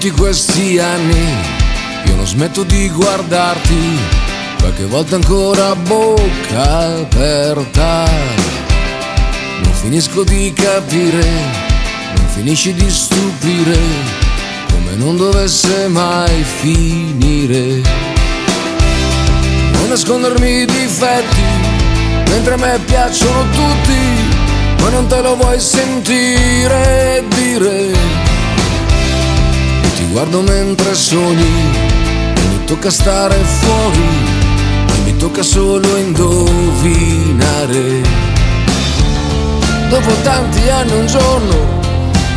Tutti questi anni io non smetto di guardarti, qualche volta ancora bocca aperta. Non finisco di capire, non finisci di stupire, come non dovesse mai finire. Non nascondermi i difetti, mentre a me piacciono tutti, ma non te lo vuoi sentire guardo mentre sogni e mi tocca stare fuori e mi tocca solo indovinare. Dopo tanti anni un giorno,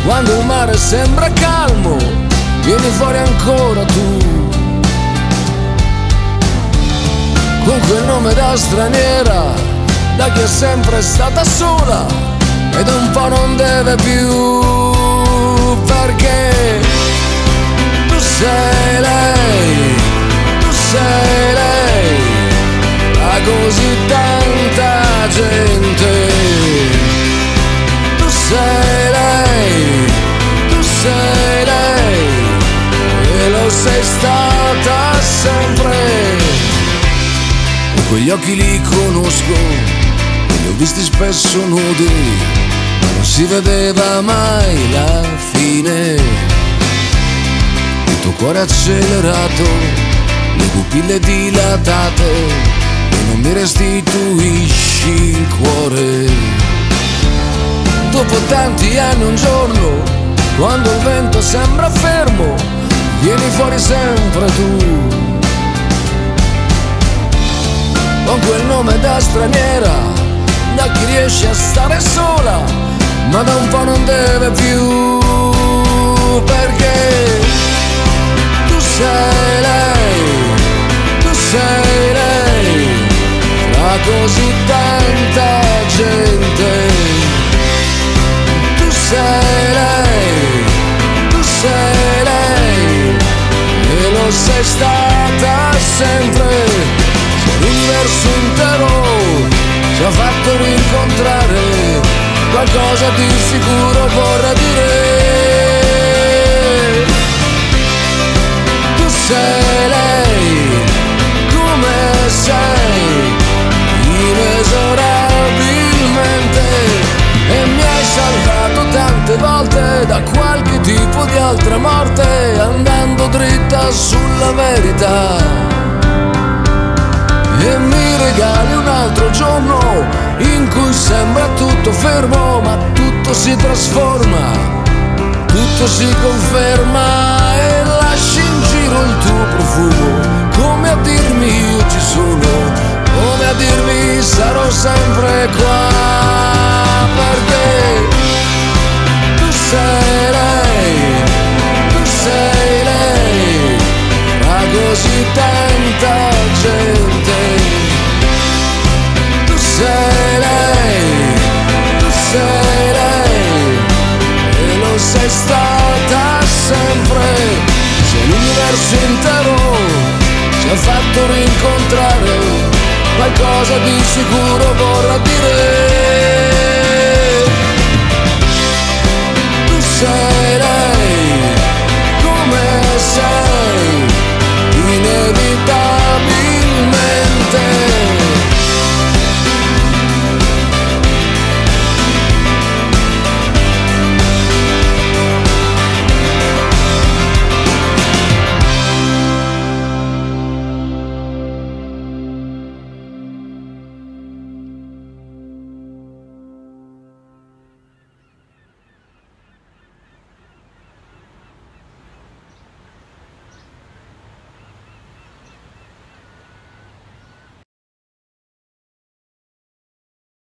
quando il mare sembra calmo, vieni fuori ancora tu. Con quel nome da straniera, da chi è sempre stata sola ed un po' non deve più perché sei lei, tu sei lei, a così tanta gente. Tu sei lei, tu sei lei, e lo sei stata sempre. Quegli occhi li conosco, li ho visti spesso nudi, ma non si vedeva mai la fine cuore accelerato, le pupille dilatate e non mi restituisci il cuore. Dopo tanti anni un giorno, quando il vento sembra fermo, vieni fuori sempre tu. Con quel nome da straniera, da chi riesce a stare sola, ma da un po' non deve più, stata sempre. Se l'universo intero ci ha fatto rincontrare, qualcosa di sicuro vorrà dire. sei sulla verità. E mi regali un altro giorno in cui sembra tutto fermo, ma tutto si trasforma, tutto si conferma e lasci in giro il tuo profumo, come a dirmi io ci sono, come a dirmi sarò sempre qua, sei stata sempre l'universo intero ci ha fatto rincontrare, qualcosa di sicuro vorrà dire.